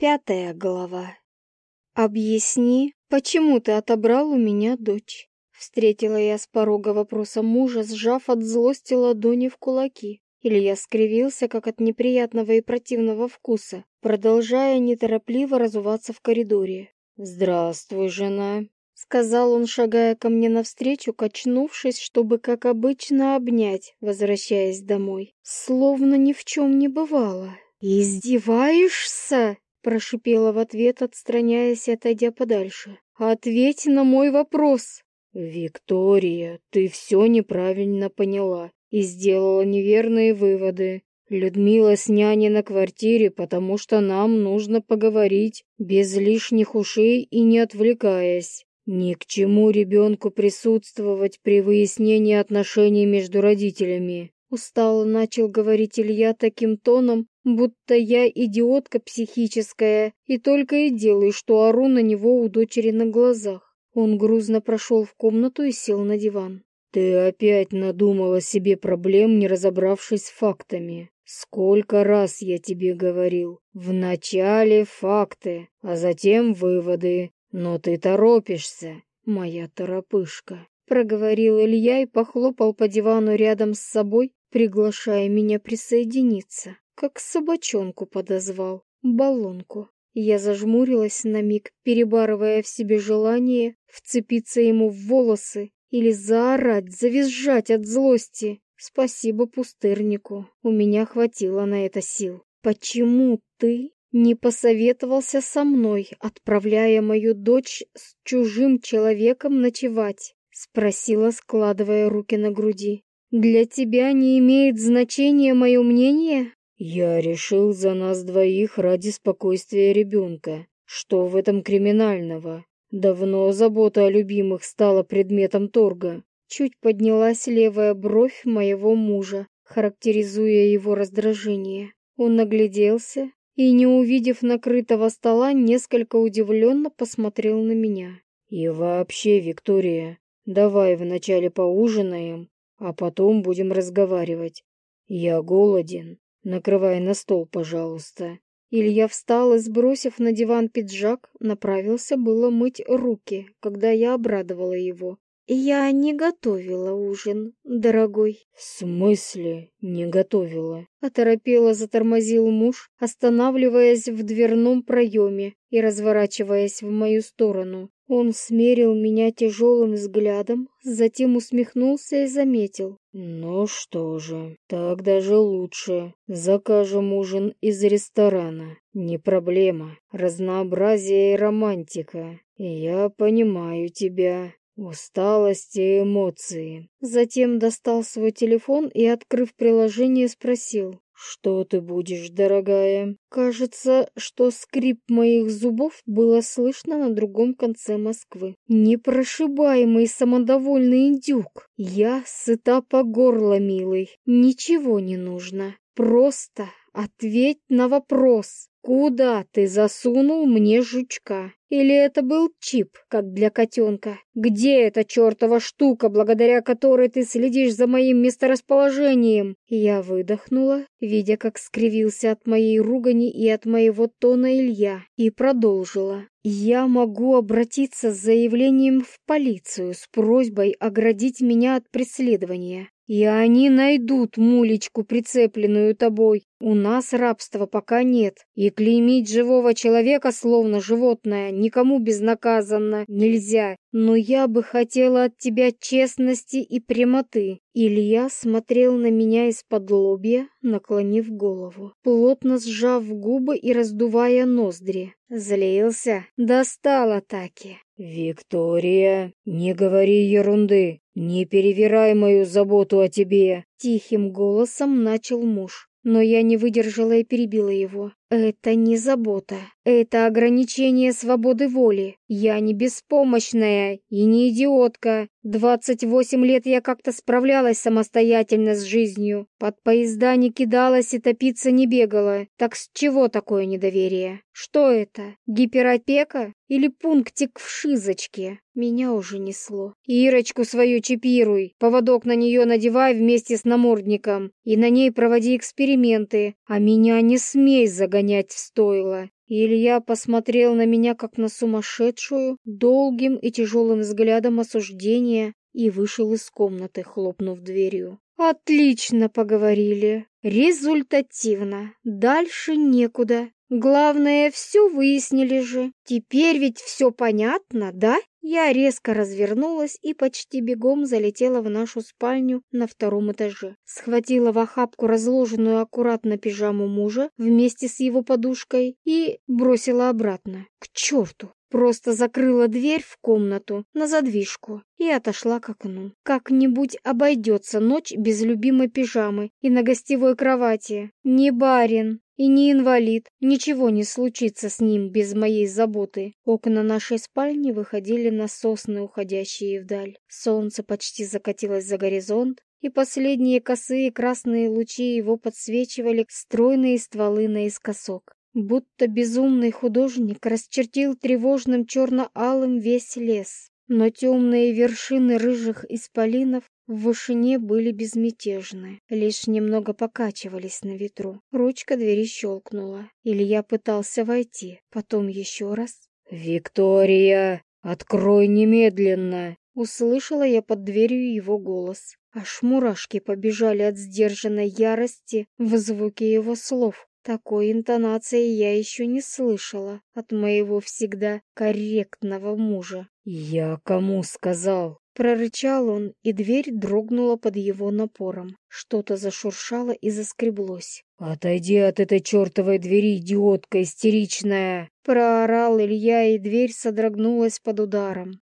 Пятая глава. «Объясни, почему ты отобрал у меня дочь?» Встретила я с порога вопроса мужа, сжав от злости ладони в кулаки. Илья скривился, как от неприятного и противного вкуса, продолжая неторопливо разуваться в коридоре. «Здравствуй, жена», — сказал он, шагая ко мне навстречу, качнувшись, чтобы, как обычно, обнять, возвращаясь домой. Словно ни в чем не бывало. «Издеваешься?» Прошипела в ответ, отстраняясь и отойдя подальше. «Ответь на мой вопрос!» «Виктория, ты все неправильно поняла и сделала неверные выводы. Людмила с няней на квартире, потому что нам нужно поговорить, без лишних ушей и не отвлекаясь. Ни к чему ребенку присутствовать при выяснении отношений между родителями. Устало начал говорить Илья таким тоном, будто я идиотка психическая и только и делаю, что ору на него у дочери на глазах. Он грузно прошел в комнату и сел на диван. «Ты опять надумала себе проблем, не разобравшись с фактами. Сколько раз я тебе говорил. Вначале факты, а затем выводы. Но ты торопишься, моя торопышка», — проговорил Илья и похлопал по дивану рядом с собой, приглашая меня присоединиться как собачонку подозвал, баллонку. Я зажмурилась на миг, перебарывая в себе желание вцепиться ему в волосы или заорать, завизжать от злости. Спасибо пустырнику, у меня хватило на это сил. Почему ты не посоветовался со мной, отправляя мою дочь с чужим человеком ночевать? Спросила, складывая руки на груди. Для тебя не имеет значения мое мнение? «Я решил за нас двоих ради спокойствия ребенка. Что в этом криминального? Давно забота о любимых стала предметом торга». Чуть поднялась левая бровь моего мужа, характеризуя его раздражение. Он нагляделся и, не увидев накрытого стола, несколько удивленно посмотрел на меня. «И вообще, Виктория, давай вначале поужинаем, а потом будем разговаривать. Я голоден». «Накрывай на стол, пожалуйста». Илья встал и, сбросив на диван пиджак, направился было мыть руки, когда я обрадовала его. «Я не готовила ужин, дорогой». «В смысле не готовила?» Оторопело затормозил муж, останавливаясь в дверном проеме и разворачиваясь в мою сторону. Он смерил меня тяжелым взглядом, затем усмехнулся и заметил. «Ну что же, так даже лучше. Закажем ужин из ресторана. Не проблема. Разнообразие и романтика. Я понимаю тебя. Усталость и эмоции». Затем достал свой телефон и, открыв приложение, спросил. «Что ты будешь, дорогая?» Кажется, что скрип моих зубов было слышно на другом конце Москвы. Непрошибаемый самодовольный индюк. Я сыта по горло, милый. Ничего не нужно. Просто ответь на вопрос. Куда ты засунул мне жучка? Или это был чип, как для котенка? Где эта чертова штука, благодаря которой ты следишь за моим месторасположением? Я выдохнула, видя, как скривился от моей ругани и от моего тона Илья, и продолжила. Я могу обратиться с заявлением в полицию с просьбой оградить меня от преследования. И они найдут мулечку, прицепленную тобой. У нас рабства пока нет. И клеймить живого человека, словно животное, никому безнаказанно нельзя. Но я бы хотела от тебя честности и прямоты. Илья смотрел на меня из-под лобья, наклонив голову, плотно сжав губы и раздувая ноздри. Злился, достал атаки. «Виктория, не говори ерунды, не перевирай мою заботу о тебе!» Тихим голосом начал муж, но я не выдержала и перебила его. Это не забота, это ограничение свободы воли. Я не беспомощная и не идиотка. Двадцать восемь лет я как-то справлялась самостоятельно с жизнью. Под поезда не кидалась и топиться не бегала. Так с чего такое недоверие? Что это? Гиперопека? Или пунктик в шизочке? Меня уже несло. Ирочку свою чипируй, поводок на нее надевай вместе с намордником и на ней проводи эксперименты, а меня не смей загонять в стойло. Илья посмотрел на меня, как на сумасшедшую, долгим и тяжелым взглядом осуждения и вышел из комнаты, хлопнув дверью. «Отлично поговорили. Результативно. Дальше некуда. Главное, все выяснили же. Теперь ведь все понятно, да?» Я резко развернулась и почти бегом залетела в нашу спальню на втором этаже. Схватила в охапку разложенную аккуратно пижаму мужа вместе с его подушкой и бросила обратно. К черту! Просто закрыла дверь в комнату на задвижку и отошла к окну. Как-нибудь обойдется ночь без любимой пижамы и на гостевой кровати. Не барин, и не инвалид, ничего не случится с ним без моей заботы. Окна нашей спальни выходили на сосны, уходящие вдаль. Солнце почти закатилось за горизонт, и последние косые красные лучи его подсвечивали стройные стволы наискосок. Будто безумный художник расчертил тревожным черно-алым весь лес. Но темные вершины рыжих исполинов в вышине были безмятежны, лишь немного покачивались на ветру. Ручка двери щелкнула. Илья пытался войти, потом еще раз. «Виктория, открой немедленно!» Услышала я под дверью его голос. Аж мурашки побежали от сдержанной ярости в звуке его слов. Такой интонации я еще не слышала от моего всегда корректного мужа. «Я кому сказал?» Прорычал он, и дверь дрогнула под его напором. Что-то зашуршало и заскреблось. «Отойди от этой чертовой двери, идиотка истеричная!» Проорал Илья, и дверь содрогнулась под ударом.